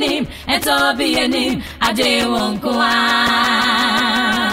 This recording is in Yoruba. biyenim, eto biyenim, adewonkwa.